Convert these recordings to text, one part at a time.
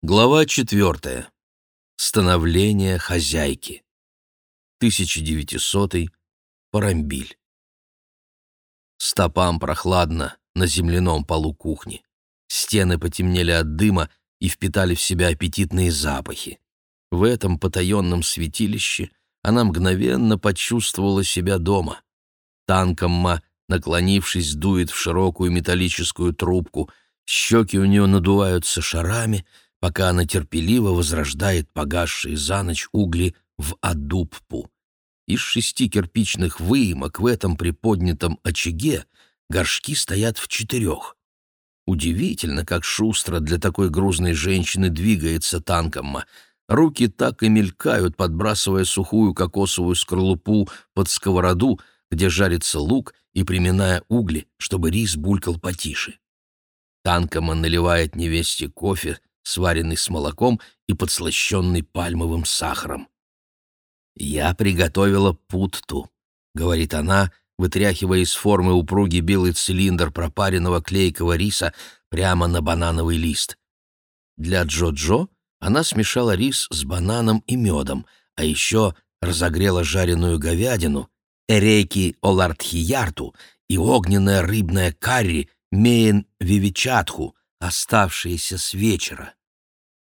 Глава четвертая. Становление хозяйки. 1900. Парамбиль. Стопам прохладно на земляном полу кухни. Стены потемнели от дыма и впитали в себя аппетитные запахи. В этом потаенном святилище она мгновенно почувствовала себя дома. Танкомма, наклонившись, дует в широкую металлическую трубку. Щеки у нее надуваются шарами — пока она терпеливо возрождает погасшие за ночь угли в адуппу. Из шести кирпичных выемок в этом приподнятом очаге горшки стоят в четырех. Удивительно, как шустро для такой грузной женщины двигается танкомма. Руки так и мелькают, подбрасывая сухую кокосовую скорлупу под сковороду, где жарится лук, и приминая угли, чтобы рис булькал потише. Танкома наливает невесте кофе, сваренный с молоком и подслащенный пальмовым сахаром. «Я приготовила путту», — говорит она, вытряхивая из формы упругий белый цилиндр пропаренного клейкого риса прямо на банановый лист. Для Джо-Джо она смешала рис с бананом и медом, а еще разогрела жареную говядину, эрейки олартхиярту и огненное рыбное карри меен вивичатху, оставшиеся с вечера.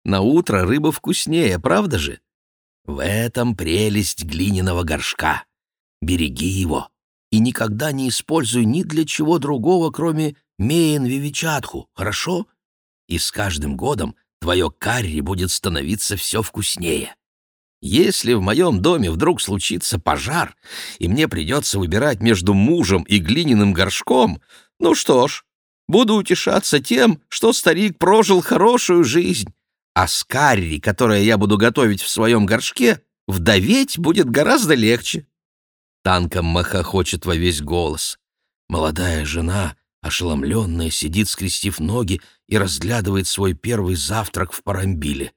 На утро рыба вкуснее, правда же? В этом прелесть глиняного горшка. Береги его и никогда не используй ни для чего другого, кроме меен вивичатху, хорошо? И с каждым годом твое карри будет становиться все вкуснее. Если в моем доме вдруг случится пожар, и мне придется выбирать между мужем и глиняным горшком, ну что ж, буду утешаться тем, что старик прожил хорошую жизнь, а с карри, которое я буду готовить в своем горшке, вдоветь будет гораздо легче. Танком маха хочет во весь голос. Молодая жена, ошеломленная, сидит, скрестив ноги, и разглядывает свой первый завтрак в Парамбиле.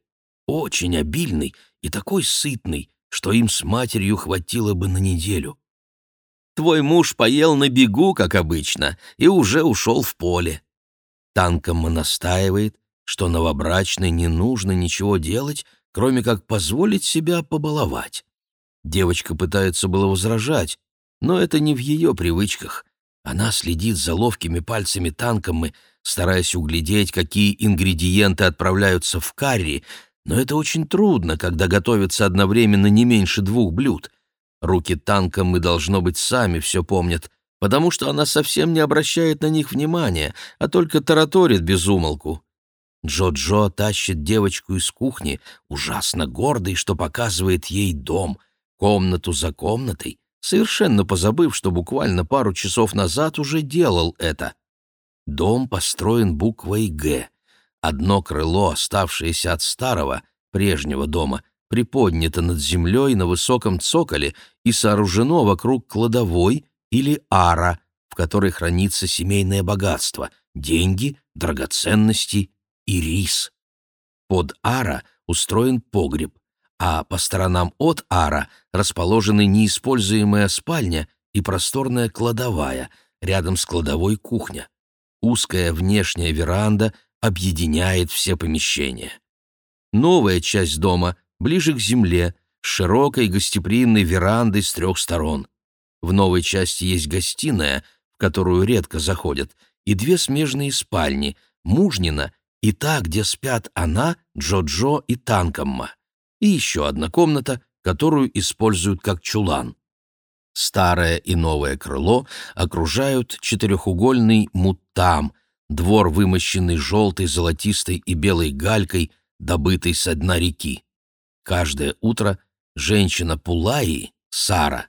Очень обильный и такой сытный, что им с матерью хватило бы на неделю. Твой муж поел на бегу, как обычно, и уже ушел в поле. Танком настаивает, что новобрачной не нужно ничего делать, кроме как позволить себя побаловать. Девочка пытается было возражать, но это не в ее привычках. Она следит за ловкими пальцами танкомы, стараясь углядеть, какие ингредиенты отправляются в карри, но это очень трудно, когда готовится одновременно не меньше двух блюд. Руки танкомы, должно быть, сами все помнят, потому что она совсем не обращает на них внимания, а только тараторит без умолку. Джо-Джо тащит девочку из кухни, ужасно гордый, что показывает ей дом, комнату за комнатой, совершенно позабыв, что буквально пару часов назад уже делал это. Дом построен буквой «Г». Одно крыло, оставшееся от старого, прежнего дома, приподнято над землей на высоком цоколе и сооружено вокруг кладовой или ара, в которой хранится семейное богатство, деньги, драгоценности и рис. Под ара устроен погреб, а по сторонам от ара расположены неиспользуемая спальня и просторная кладовая, рядом с кладовой кухня. Узкая внешняя веранда объединяет все помещения. Новая часть дома ближе к земле, с широкой гостеприимной верандой с трех сторон. В новой части есть гостиная, в которую редко заходят, и две смежные спальни, мужнина и та, где спят она, Джо-Джо и Танкомма, и еще одна комната, которую используют как чулан. Старое и новое крыло окружают четырехугольный муттам, двор, вымощенный желтой, золотистой и белой галькой, добытой со дна реки. Каждое утро женщина Пулаи, Сара,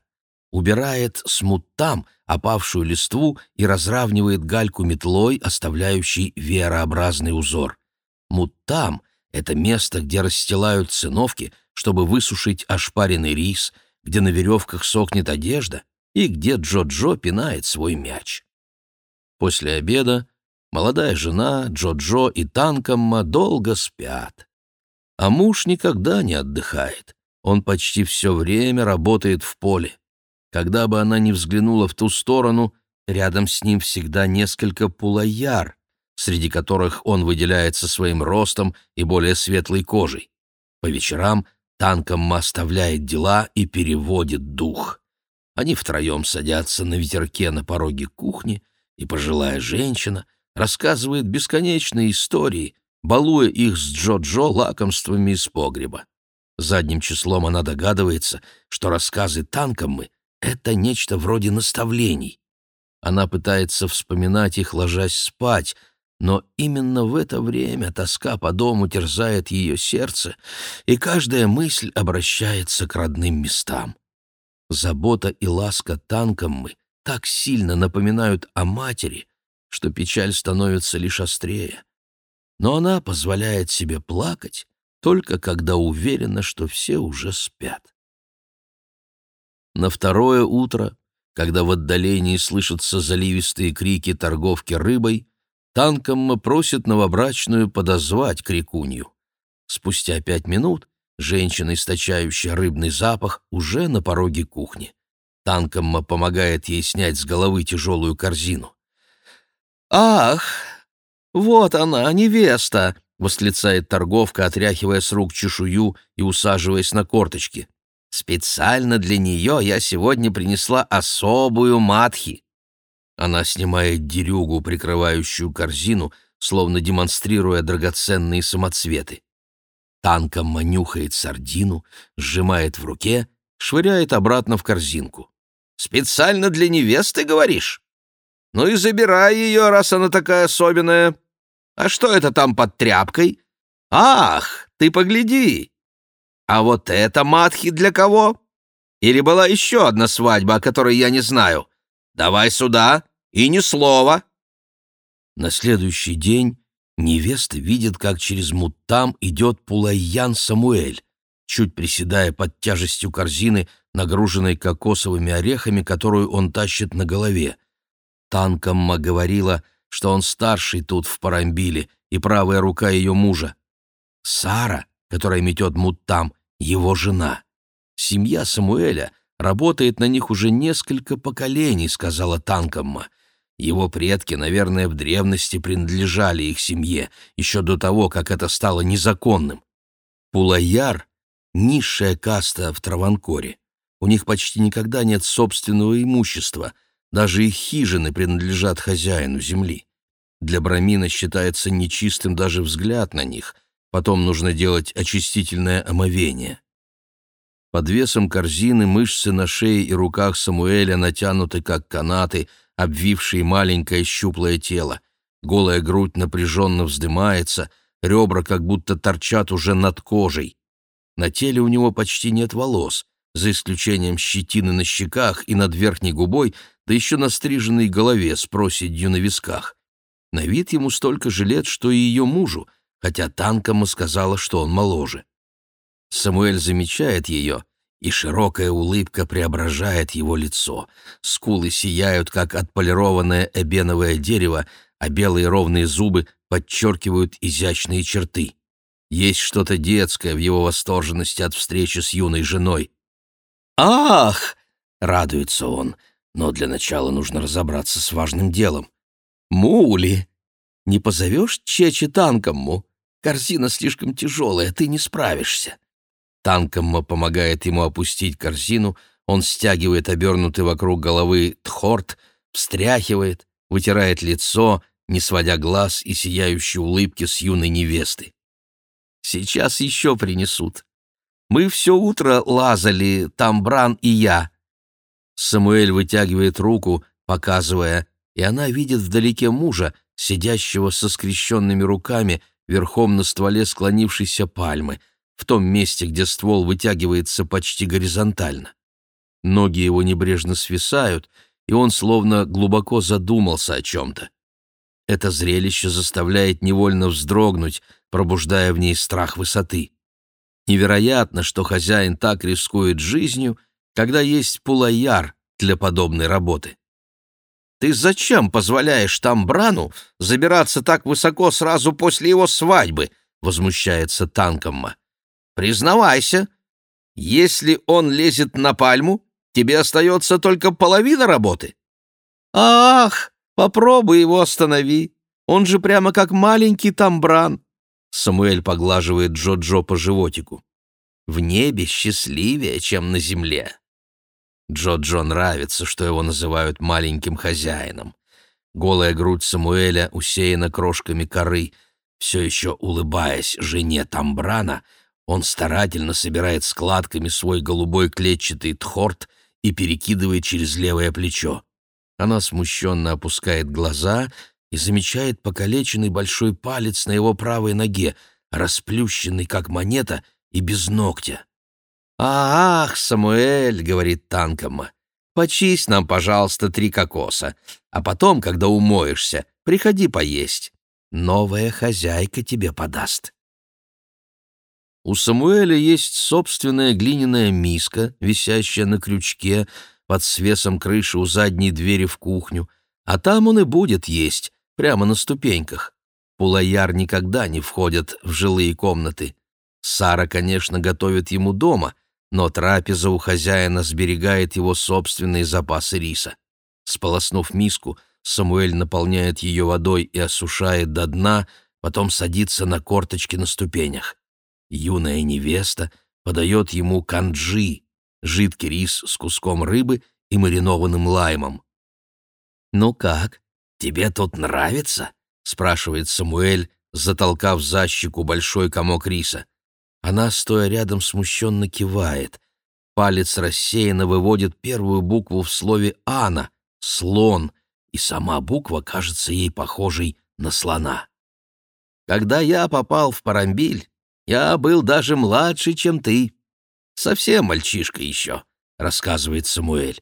убирает с муттам опавшую листву и разравнивает гальку метлой, оставляющей верообразный узор. Муттам — это место, где расстилают циновки, чтобы высушить ошпаренный рис, где на веревках сохнет одежда и где Джо-Джо пинает свой мяч. После обеда молодая жена, Джо-Джо и Танкомма долго спят. А муж никогда не отдыхает. Он почти все время работает в поле. Когда бы она ни взглянула в ту сторону, рядом с ним всегда несколько пулаяр, среди которых он выделяется своим ростом и более светлой кожей. По вечерам Танкомма оставляет дела и переводит дух. Они втроем садятся на ветерке на пороге кухни, и пожилая женщина рассказывает бесконечные истории, балуя их с Джо-Джо лакомствами из погреба. Задним числом она догадывается, что рассказы Танкоммы — это нечто вроде наставлений. Она пытается вспоминать их, ложась спать, но именно в это время тоска по дому терзает ее сердце, и каждая мысль обращается к родным местам. Забота и ласка Танкоммы так сильно напоминают о матери, что печаль становится лишь острее. Но она позволяет себе плакать, только когда уверена, что все уже спят. На второе утро, когда в отдалении слышатся заливистые крики торговки рыбой, Танкомма просит новобрачную подозвать крикунью. Спустя пять минут женщина, источающая рыбный запах, уже на пороге кухни. Танкомма помогает ей снять с головы тяжелую корзину. «Ах, вот она, невеста!» — восклицает торговка, отряхивая с рук чешую и усаживаясь на корточки. «Специально для нее я сегодня принесла особую матхи». Она снимает дерюгу, прикрывающую корзину, словно демонстрируя драгоценные самоцветы. Танком манюхает сардину, сжимает в руке, швыряет обратно в корзинку. «Специально для невесты, говоришь? Ну и забирай ее, раз она такая особенная. А что это там под тряпкой? Ах, ты погляди! А вот это матхи для кого? Или была еще одна свадьба, о которой я не знаю? Давай сюда, и ни слова!» На следующий день невеста видит, как через муттам идет Пулайян Самуэль, чуть приседая под тяжестью корзины, нагруженной кокосовыми орехами, которую он тащит на голове. Танкамма говорила — что он старший тут в Парамбиле и правая рука ее мужа. Сара, которая метет муттам, его жена. Семья Самуэля работает на них уже несколько поколений, сказала Танкамма. Его предки, наверное, в древности принадлежали их семье, еще до того, как это стало незаконным. Пулаяр — низшая каста в Траванкоре. У них почти никогда нет собственного имущества — даже их хижины принадлежат хозяину земли. Для брамина считается нечистым даже взгляд на них, потом нужно делать очистительное омовение. Под весом корзины мышцы на шее и руках Самуэля натянуты, как канаты, обвившие маленькое щуплое тело. Голая грудь напряженно вздымается, ребра как будто торчат уже над кожей. На теле у него почти нет волос, за исключением щетины на щеках и над верхней губой, да еще на стриженной голове с проседью на висках. На вид ему столько же лет, что и ее мужу, хотя Танкома сказала, что он моложе. Самуэль замечает ее, и широкая улыбка преображает его лицо. Скулы сияют, как отполированное эбеновое дерево, а белые ровные зубы подчеркивают изящные черты. Есть что-то детское в его восторженности от встречи с юной женой. «Ах!» — радуется он, но для начала нужно разобраться с важным делом. «Мули, не позовешь Чечи Танкомму? Корзина слишком тяжелая, ты не справишься». Танкомма помогает ему опустить корзину, он стягивает обернутый вокруг головы тхорт, встряхивает, вытирает лицо, не сводя глаз и сияющей улыбки с юной невесты. «Сейчас еще принесут. Мы все утро лазали, там Бран и я». Самуэль вытягивает руку, показывая, и она видит вдалеке мужа, сидящего со скрещенными руками, верхом на стволе склонившейся пальмы, в том месте, где ствол вытягивается почти горизонтально. Ноги его небрежно свисают, и он словно глубоко задумался о чем-то. Это зрелище заставляет невольно вздрогнуть, пробуждая в ней страх высоты. Невероятно, что хозяин так рискует жизнью, когда есть пулаяр для подобной работы. Ты зачем позволяешь Тамбрану забираться так высоко сразу после его свадьбы? возмущается Танкомма. Признавайся, если он лезет на пальму, тебе остается только половина работы. Ах, попробуй его останови. Он же прямо как маленький тамбран!» Самуэль поглаживает Джо-Джо по животику. «В небе счастливее, чем на земле». Джо-Джо нравится, что его называют маленьким хозяином. Голая грудь Самуэля усеяна крошками коры. Все еще улыбаясь жене Тамбрана, он старательно собирает складками свой голубой клетчатый тхорт и перекидывает через левое плечо. Она смущенно опускает глаза и замечает покалеченный большой палец на его правой ноге, расплющенный, как монета, и без ногтя. «Ах, Самуэль!» — говорит Танкомма. «Почисть нам, пожалуйста, три кокоса, а потом, когда умоешься, приходи поесть. Новая хозяйка тебе подаст». У Самуэля есть собственная глиняная миска, висящая на крючке под свесом крыши у задней двери в кухню, а там он и будет есть, прямо на ступеньках. Пулаяр никогда не входят в жилые комнаты. Сара, конечно, готовит ему дома, но трапеза у хозяина сберегает его собственные запасы риса. Сполоснув миску, Самуэль наполняет ее водой и осушает до дна, потом садится на корточки на ступенях. Юная невеста подает ему канджи, жидкий рис с куском рыбы и маринованным лаймом. «Ну как, тебе тут нравится?» — спрашивает Самуэль, затолкав за щеку большой комок риса. Она, стоя рядом, смущенно кивает. Палец рассеянно выводит первую букву в слове «Ана» — «слон», и сама буква кажется ей похожей на слона. «Когда я попал в Парамбиль, я был даже младше, чем ты. Совсем мальчишка еще», — рассказывает Самуэль.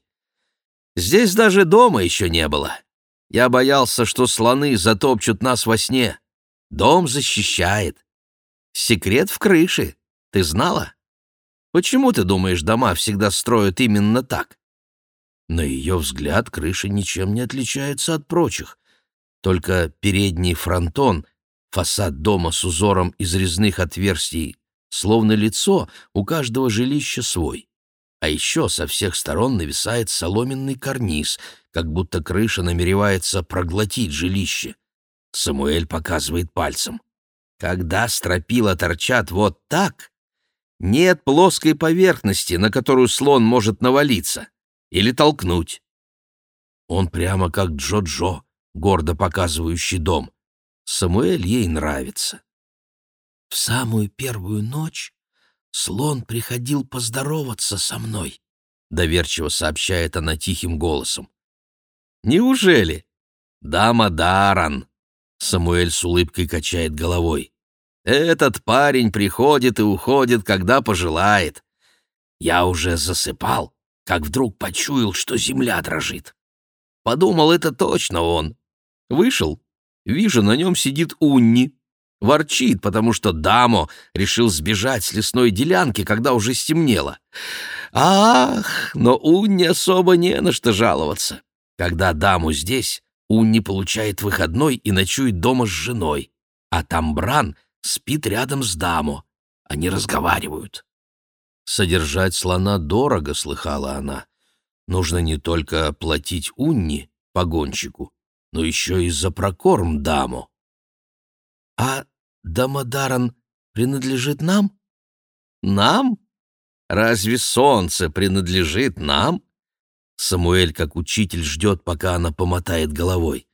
«Здесь даже дома еще не было. Я боялся, что слоны затопчут нас во сне. Дом защищает. Секрет в крыше. Ты знала? Почему, ты думаешь, дома всегда строят именно так? На ее взгляд, крыша ничем не отличается от прочих. Только передний фронтон, фасад дома с узором из резных отверстий, словно лицо, у каждого жилища свой. А еще со всех сторон нависает соломенный карниз, как будто крыша намеревается проглотить жилище. Самуэль показывает пальцем. Когда стропила торчат вот так, нет плоской поверхности, на которую слон может навалиться или толкнуть. Он прямо как Джо-Джо, гордо показывающий дом. Самуэль ей нравится. В самую первую ночь слон приходил поздороваться со мной, доверчиво сообщает она тихим голосом. Неужели? Дама Даран, Самуэль с улыбкой качает головой. «Этот парень приходит и уходит, когда пожелает. Я уже засыпал, как вдруг почуял, что земля дрожит. Подумал, это точно он. Вышел, вижу, на нем сидит Унни. Ворчит, потому что Дамо решил сбежать с лесной делянки, когда уже стемнело. Ах, но Унни особо не на что жаловаться. Когда Даму здесь, Унни получает выходной и ночует дома с женой, а Тамбран спит рядом с Дамо. Они разговаривают. Содержать слона дорого, слыхала она. Нужно не только платить Унни, погонщику, но еще и за прокорм Дамо. А Дамодаран принадлежит нам? Нам? Разве солнце принадлежит нам? Самуэль, как учитель, ждет, пока она помотает головой.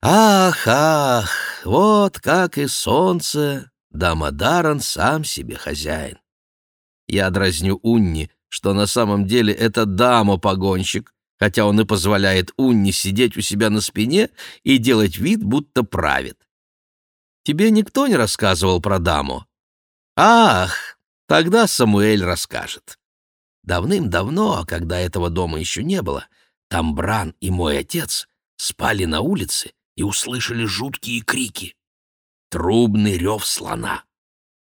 «Ах, ах, вот как и солнце, Дамадаран сам себе хозяин». Я дразню Унни, что на самом деле это Дамо-погонщик, хотя он и позволяет Унни сидеть у себя на спине и делать вид, будто правит. Тебе никто не рассказывал про Дамо? Ах, тогда Самуэль расскажет. Давным-давно, когда этого дома еще не было, Тамбран и мой отец спали на улице и услышали жуткие крики. Трубный рев слона.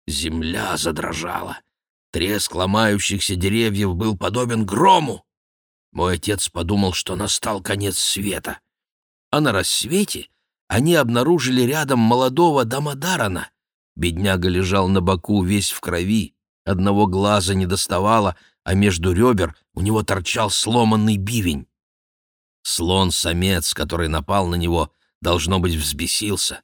Земля задрожала. Треск ломающихся деревьев был подобен грому. Мой отец подумал, что настал конец света. А на рассвете они обнаружили рядом молодого Дамадарана. Бедняга лежал на боку весь в крови, одного глаза не доставало — а между ребер у него торчал сломанный бивень. Слон-самец, который напал на него, Должно быть, взбесился.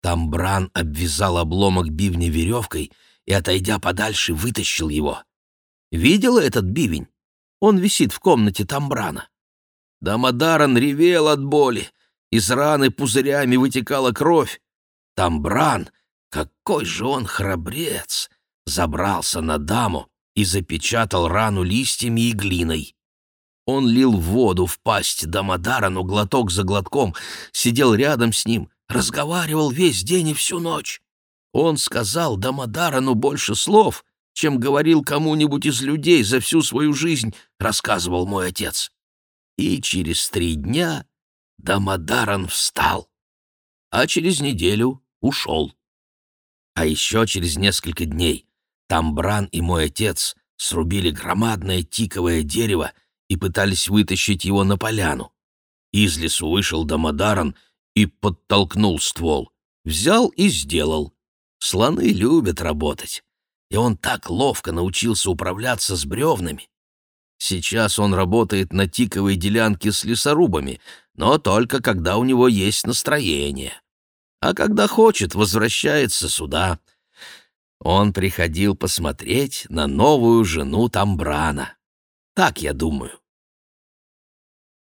Тамбран обвязал обломок бивня веревкой и, отойдя подальше, вытащил его. Видела этот бивень? Он висит в комнате Тамбрана. Дамадаран ревел от боли. Из раны пузырями вытекала кровь. Тамбран, какой же он храбрец, забрался на даму и запечатал рану листьями и глиной. Он лил воду в пасть Дамадарану глоток за глотком, сидел рядом с ним, разговаривал весь день и всю ночь. Он сказал Дамадарану больше слов, чем говорил кому-нибудь из людей за всю свою жизнь, рассказывал мой отец. И через три дня Дамадаран встал, а через неделю ушел. А еще через несколько дней Тамбран и мой отец срубили громадное тиковое дерево и пытались вытащить его на поляну. Из лесу вышел Дамадаран и подтолкнул ствол. Взял и сделал. Слоны любят работать. И он так ловко научился управляться с бревнами. Сейчас он работает на тиковой делянке с лесорубами, но только когда у него есть настроение. А когда хочет, возвращается сюда. Он приходил посмотреть на новую жену Тамбрана. Так я думаю.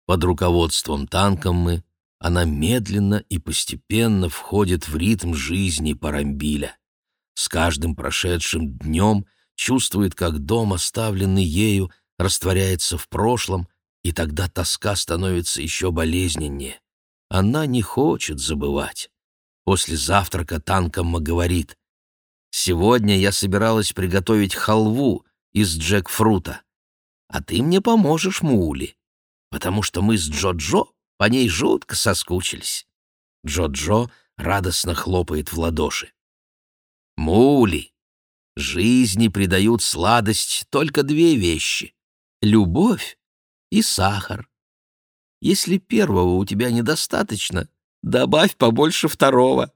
Под руководством Танкоммы она медленно и постепенно входит в ритм жизни Парамбиля. С каждым прошедшим днем чувствует, как дом, оставленный ею, растворяется в прошлом, и тогда тоска становится еще болезненнее. Она не хочет забывать. После завтрака Танкомма говорит, «Сегодня я собиралась приготовить халву из джекфрута, а ты мне поможешь, Мули, потому что мы с Джо-Джо по ней жутко соскучились». Джо-Джо радостно хлопает в ладоши. Мули, жизни придают сладость только две вещи — любовь и сахар. Если первого у тебя недостаточно, добавь побольше второго.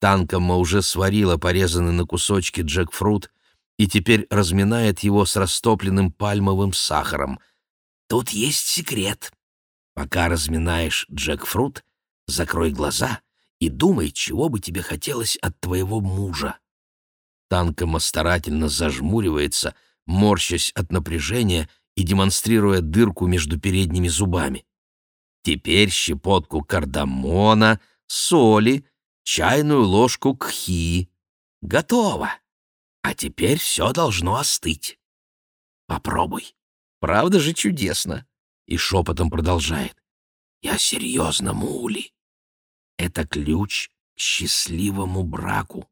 Танкома уже сварила порезанный на кусочки джекфрут и теперь разминает его с растопленным пальмовым сахаром. Тут есть секрет. Пока разминаешь джекфрут, закрой глаза и думай, чего бы тебе хотелось от твоего мужа. Танкома старательно зажмуривается, морщась от напряжения и демонстрируя дырку между передними зубами. Теперь щепотку кардамона, соли, чайную ложку кхи. Готово. А теперь все должно остыть. Попробуй. Правда же чудесно. И шепотом продолжает. Я серьезно, Мули. Это ключ к счастливому браку.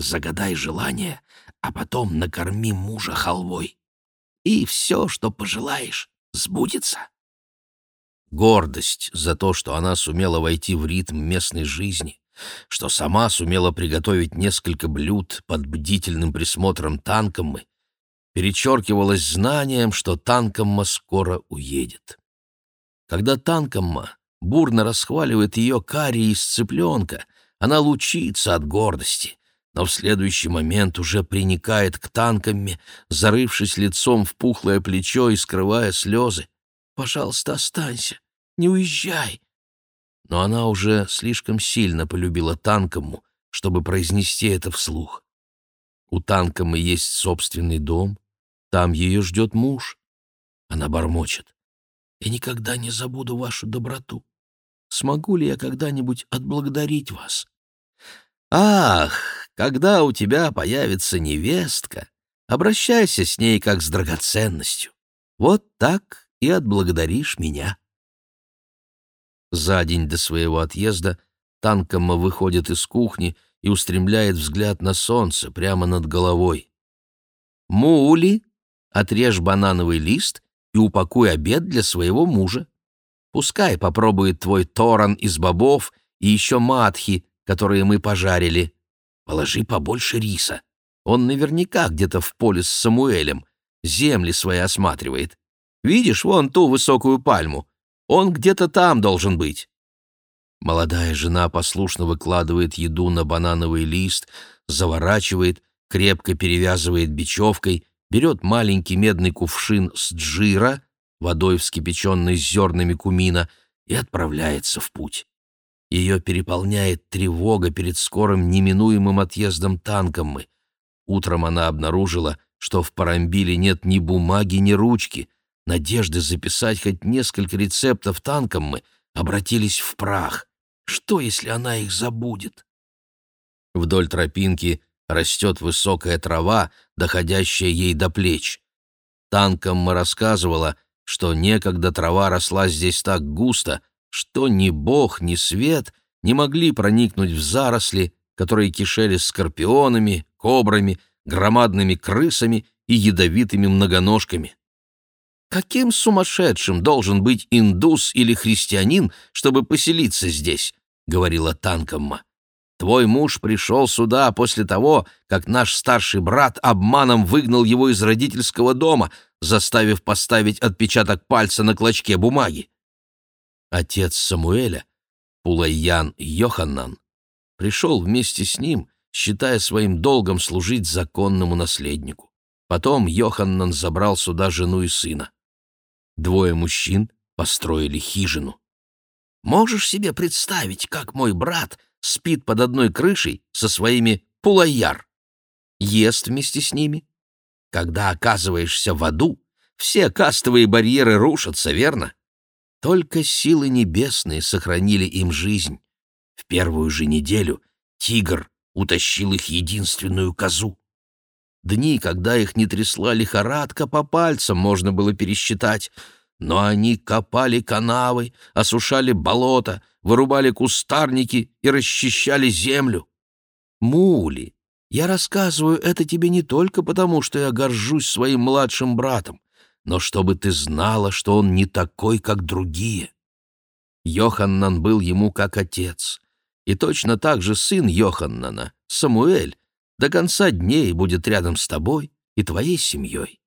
Загадай желание, а потом накорми мужа халвой. И все, что пожелаешь, сбудется. Гордость за то, что она сумела войти в ритм местной жизни, что сама сумела приготовить несколько блюд под бдительным присмотром Танкоммы, перечеркивалась знанием, что Танкомма скоро уедет. Когда Танкомма бурно расхваливает ее карри из цыпленка, она лучится от гордости, но в следующий момент уже приникает к танками, зарывшись лицом в пухлое плечо и скрывая слезы. «Пожалуйста, останься, не уезжай!» Но она уже слишком сильно полюбила Танкому, чтобы произнести это вслух. У Танкомы есть собственный дом, там ее ждет муж. Она бормочет. Я никогда не забуду вашу доброту. Смогу ли я когда-нибудь отблагодарить вас? Ах, когда у тебя появится невестка, обращайся с ней как с драгоценностью. Вот так и отблагодаришь меня. За день до своего отъезда Танкома выходит из кухни и устремляет взгляд на солнце прямо над головой. «Мули, отрежь банановый лист и упакуй обед для своего мужа. Пускай попробует твой торан из бобов и еще матхи, которые мы пожарили. Положи побольше риса. Он наверняка где-то в поле с Самуэлем. Земли свои осматривает. Видишь вон ту высокую пальму? Он где-то там должен быть. Молодая жена послушно выкладывает еду на банановый лист, заворачивает, крепко перевязывает бечевкой берет маленький медный кувшин с джира, водой вскипяченной с зернами кумина, и отправляется в путь. Ее переполняет тревога перед скорым неминуемым отъездом танком Утром она обнаружила, что в Парамбиле нет ни бумаги, ни ручки. Надежды записать хоть несколько рецептов танком обратились в прах. Что, если она их забудет? Вдоль тропинки растет высокая трава, доходящая ей до плеч. Танком рассказывала, что некогда трава росла здесь так густо, что ни бог, ни свет не могли проникнуть в заросли, которые кишели скорпионами, кобрами, громадными крысами и ядовитыми многоножками. Каким сумасшедшим должен быть индус или христианин, чтобы поселиться здесь? — говорила Танкомма. Твой муж пришел сюда после того, как наш старший брат обманом выгнал его из родительского дома, заставив поставить отпечаток пальца на клочке бумаги. Отец Самуэля, Пулайян Йоханнан, пришел вместе с ним, считая своим долгом служить законному наследнику. Потом Йоханнан забрал сюда жену и сына. Двое мужчин построили хижину. Можешь себе представить, как мой брат спит под одной крышей со своими пулайяр? Ест вместе с ними? Когда оказываешься в аду, все кастовые барьеры рушатся, верно? Только силы небесные сохранили им жизнь. В первую же неделю тигр утащил их единственную козу. Дни, когда их не трясла лихорадка, по пальцам можно было пересчитать — но они копали канавы, осушали болота, вырубали кустарники и расчищали землю. Мули, я рассказываю это тебе не только потому, что я горжусь своим младшим братом, но чтобы ты знала, что он не такой, как другие. Йоханнан был ему как отец, и точно так же сын Йоханнана, Самуэль, до конца дней будет рядом с тобой и твоей семьей.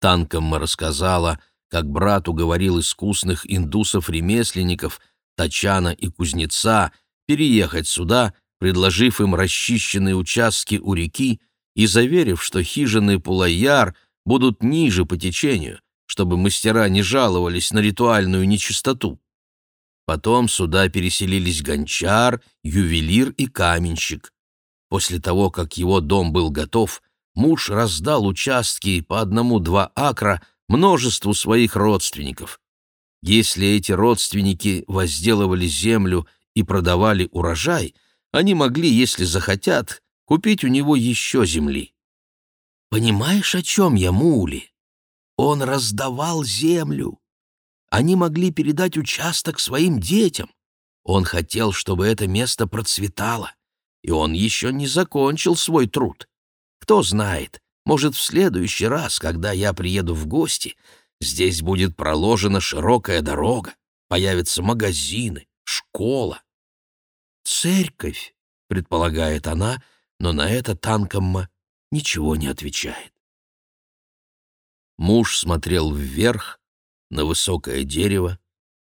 Танком рассказала, как брат уговорил искусных индусов-ремесленников, Тачана и Кузнеца, переехать сюда, предложив им расчищенные участки у реки и заверив, что хижины Пулайяр будут ниже по течению, чтобы мастера не жаловались на ритуальную нечистоту. Потом сюда переселились гончар, ювелир и каменщик. После того, как его дом был готов, муж раздал участки по одному-два акра множеству своих родственников. Если эти родственники возделывали землю и продавали урожай, они могли, если захотят, купить у него еще земли. Понимаешь, о чем я, Мули? Он раздавал землю. Они могли передать участок своим детям. Он хотел, чтобы это место процветало, и он еще не закончил свой труд. Кто знает, может, в следующий раз, когда я приеду в гости, здесь будет проложена широкая дорога, появятся магазины, школа. «Церковь», — предполагает она, но на это Танкомма ничего не отвечает. Муж смотрел вверх, на высокое дерево,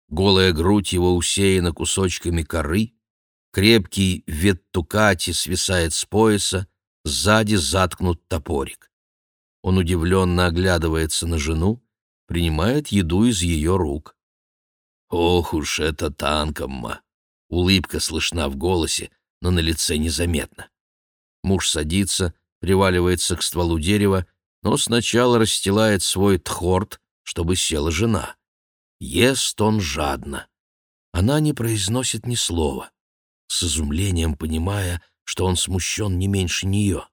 голая грудь его усеяна кусочками коры, крепкий веттукати свисает с пояса, сзади заткнут топорик. Он удивленно оглядывается на жену, принимает еду из ее рук. «Ох уж это танкомма!» Улыбка слышна в голосе, но на лице незаметно. Муж садится, приваливается к стволу дерева, но сначала расстилает свой тхорт, чтобы села жена. Ест он жадно. Она не произносит ни слова, с изумлением понимая, что он смущен не меньше нее.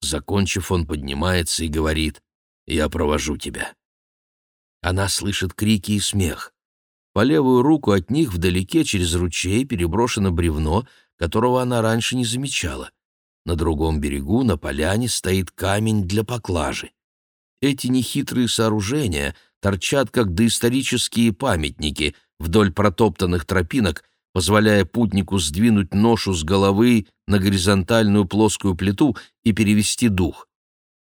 Закончив, он поднимается и говорит «Я провожу тебя». Она слышит крики и смех. По левую руку от них вдалеке через ручей переброшено бревно, которого она раньше не замечала. На другом берегу, на поляне, стоит камень для поклажи. Эти нехитрые сооружения торчат как доисторические памятники вдоль протоптанных тропинок, позволяя путнику сдвинуть ношу с головы на горизонтальную плоскую плиту и перевести дух.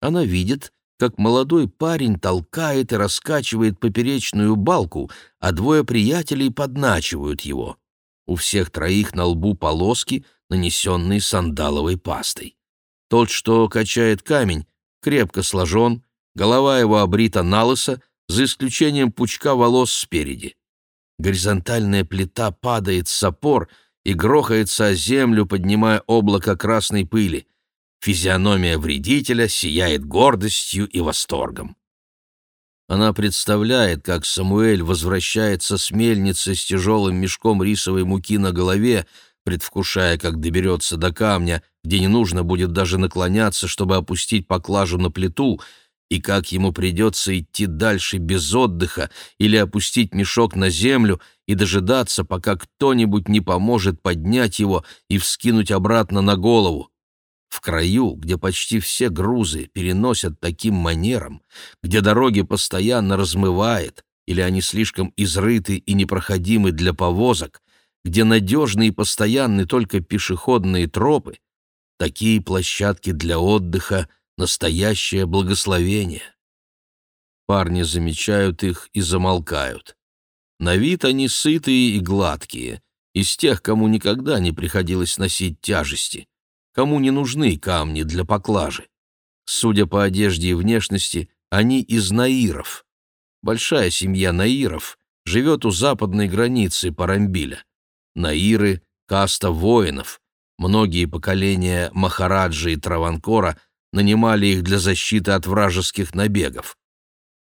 Она видит, как молодой парень толкает и раскачивает поперечную балку, а двое приятелей подначивают его. У всех троих на лбу полоски, нанесенные сандаловой пастой. Тот, что качает камень, крепко сложен, голова его обрита на лысо, за исключением пучка волос спереди. Горизонтальная плита падает с опор и грохается о землю, поднимая облако красной пыли. Физиономия вредителя сияет гордостью и восторгом. Она представляет, как Самуэль возвращается с мельницы с тяжелым мешком рисовой муки на голове, предвкушая, как доберется до камня, где не нужно будет даже наклоняться, чтобы опустить поклажу на плиту, и как ему придется идти дальше без отдыха или опустить мешок на землю и дожидаться, пока кто-нибудь не поможет поднять его и вскинуть обратно на голову. В краю, где почти все грузы переносят таким манером, где дороги постоянно размывает, или они слишком изрыты и непроходимы для повозок, где надежны и постоянны только пешеходные тропы, такие площадки для отдыха — настоящее благословение. Парни замечают их и замолкают. На вид они сытые и гладкие, из тех, кому никогда не приходилось носить тяжести кому не нужны камни для поклажи. Судя по одежде и внешности, они из наиров. Большая семья наиров живет у западной границы Парамбиля. Наиры — каста воинов. Многие поколения Махараджи и Траванкора нанимали их для защиты от вражеских набегов.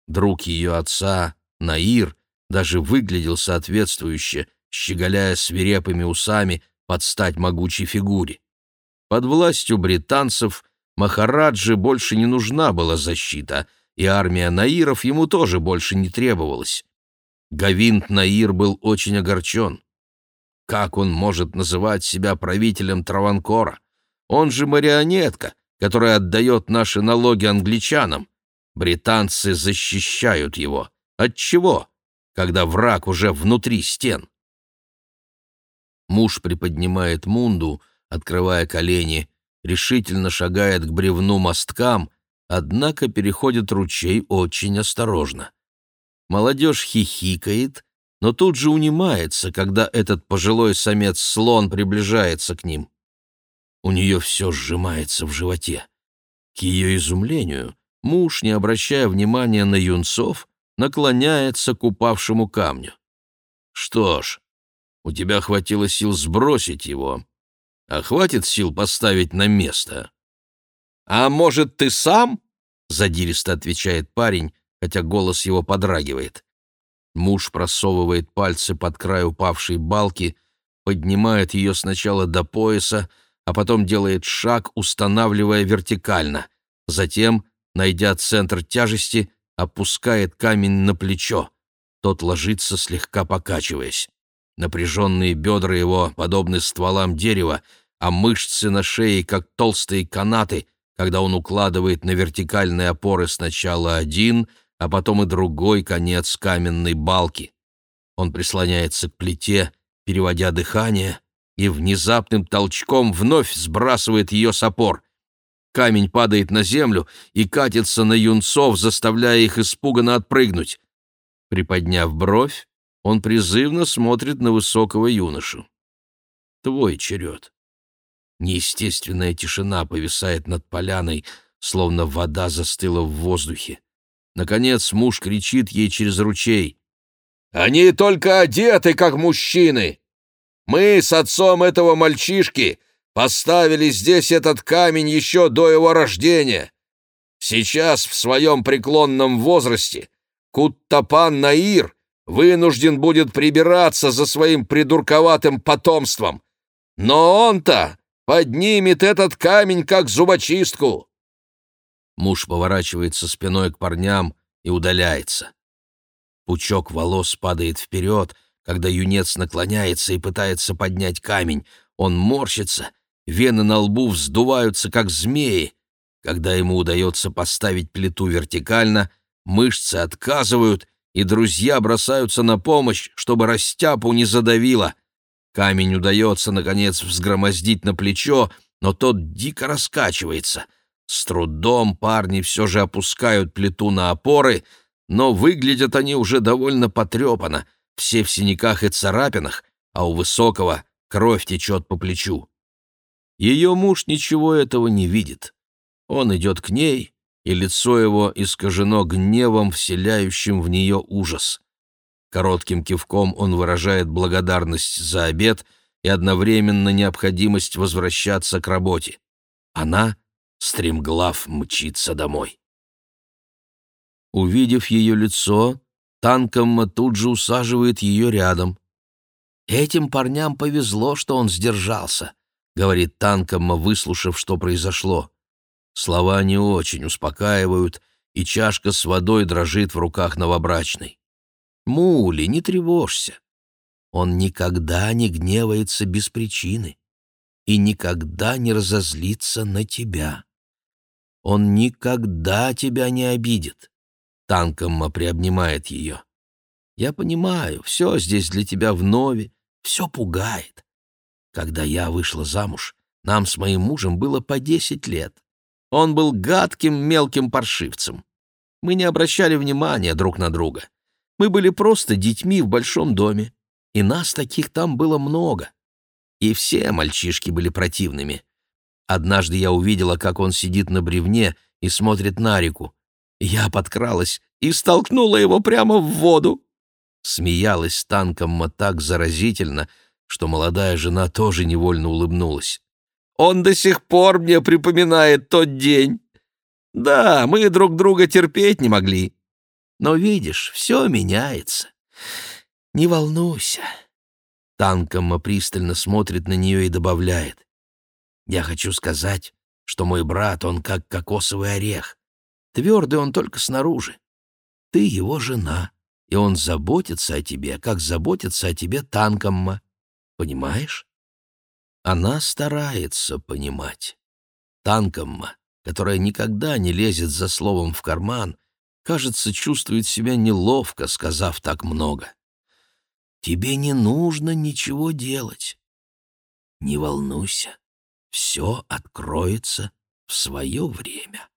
Друг ее отца, Наир, даже выглядел соответствующе, щеголяя свирепыми усами под стать могучей фигуре. Под властью британцев Махараджи больше не нужна была защита, и армия наиров ему тоже больше не требовалась. Гавинт Наир был очень огорчен. Как он может называть себя правителем Траванкора? Он же марионетка, которая отдает наши налоги англичанам. Британцы защищают его. От чего? Когда враг уже внутри стен. Муж приподнимает мунду, открывая колени, решительно шагает к бревну мосткам, однако переходит ручей очень осторожно. Молодежь хихикает, но тут же унимается, когда этот пожилой самец-слон приближается к ним. У нее все сжимается в животе. К ее изумлению, муж, не обращая внимания на юнцов, наклоняется к упавшему камню. «Что ж, у тебя хватило сил сбросить его, а хватит сил поставить на место. «А может, ты сам?» — задиристо отвечает парень, хотя голос его подрагивает. Муж просовывает пальцы под край упавшей балки, поднимает ее сначала до пояса, а потом делает шаг, устанавливая вертикально. Затем, найдя центр тяжести, опускает камень на плечо. Тот ложится, слегка покачиваясь. Напряженные бедра его подобны стволам дерева, а мышцы на шее, как толстые канаты, когда он укладывает на вертикальные опоры сначала один, а потом и другой конец каменной балки. Он прислоняется к плите, переводя дыхание, и внезапным толчком вновь сбрасывает ее с опор. Камень падает на землю и катится на юнцов, заставляя их испуганно отпрыгнуть. Приподняв бровь, он призывно смотрит на высокого юношу. «Твой черед». Неестественная тишина повисает над поляной, словно вода застыла в воздухе. Наконец муж кричит ей через ручей. «Они только одеты, как мужчины! Мы с отцом этого мальчишки поставили здесь этот камень еще до его рождения. Сейчас, в своем преклонном возрасте, Куттапан Наир вынужден будет прибираться за своим придурковатым потомством. Но он-то поднимет этот камень, как зубочистку!» Муж поворачивается спиной к парням и удаляется. Пучок волос падает вперед, когда юнец наклоняется и пытается поднять камень. Он морщится, вены на лбу вздуваются, как змеи. Когда ему удается поставить плиту вертикально, мышцы отказывают, и друзья бросаются на помощь, чтобы растяпу не задавило. Камень удается, наконец, взгромоздить на плечо, но тот дико раскачивается. С трудом парни все же опускают плиту на опоры, но выглядят они уже довольно потрепанно, все в синяках и царапинах, а у Высокого кровь течет по плечу. Ее муж ничего этого не видит. Он идет к ней, и лицо его искажено гневом, вселяющим в нее ужас. Коротким кивком он выражает благодарность за обед и одновременно необходимость возвращаться к работе. Она, стремглав, мчится домой. Увидев ее лицо, Танкомма тут же усаживает ее рядом. «Этим парням повезло, что он сдержался», — говорит Танкомма, выслушав, что произошло. Слова не очень успокаивают, и чашка с водой дрожит в руках новобрачной. «Мули, не тревожься. Он никогда не гневается без причины и никогда не разозлится на тебя. Он никогда тебя не обидит. Танкомма приобнимает ее. Я понимаю, все здесь для тебя вновь, все пугает. Когда я вышла замуж, нам с моим мужем было по десять лет. Он был гадким мелким паршивцем. Мы не обращали внимания друг на друга. Мы были просто детьми в большом доме, и нас таких там было много. И все мальчишки были противными. Однажды я увидела, как он сидит на бревне и смотрит на реку. Я подкралась и столкнула его прямо в воду. Смеялась танком так заразительно, что молодая жена тоже невольно улыбнулась. Он до сих пор мне припоминает тот день. Да, мы друг друга терпеть не могли. Но видишь, все меняется. Не волнуйся. Танкомма пристально смотрит на нее и добавляет. Я хочу сказать, что мой брат, он как кокосовый орех. Твердый он только снаружи. Ты его жена, и он заботится о тебе, как заботится о тебе Танкомма. Понимаешь? Она старается понимать. Танкомма, которая никогда не лезет за словом в карман, кажется, чувствует себя неловко, сказав так много. Тебе не нужно ничего делать. Не волнуйся, все откроется в свое время.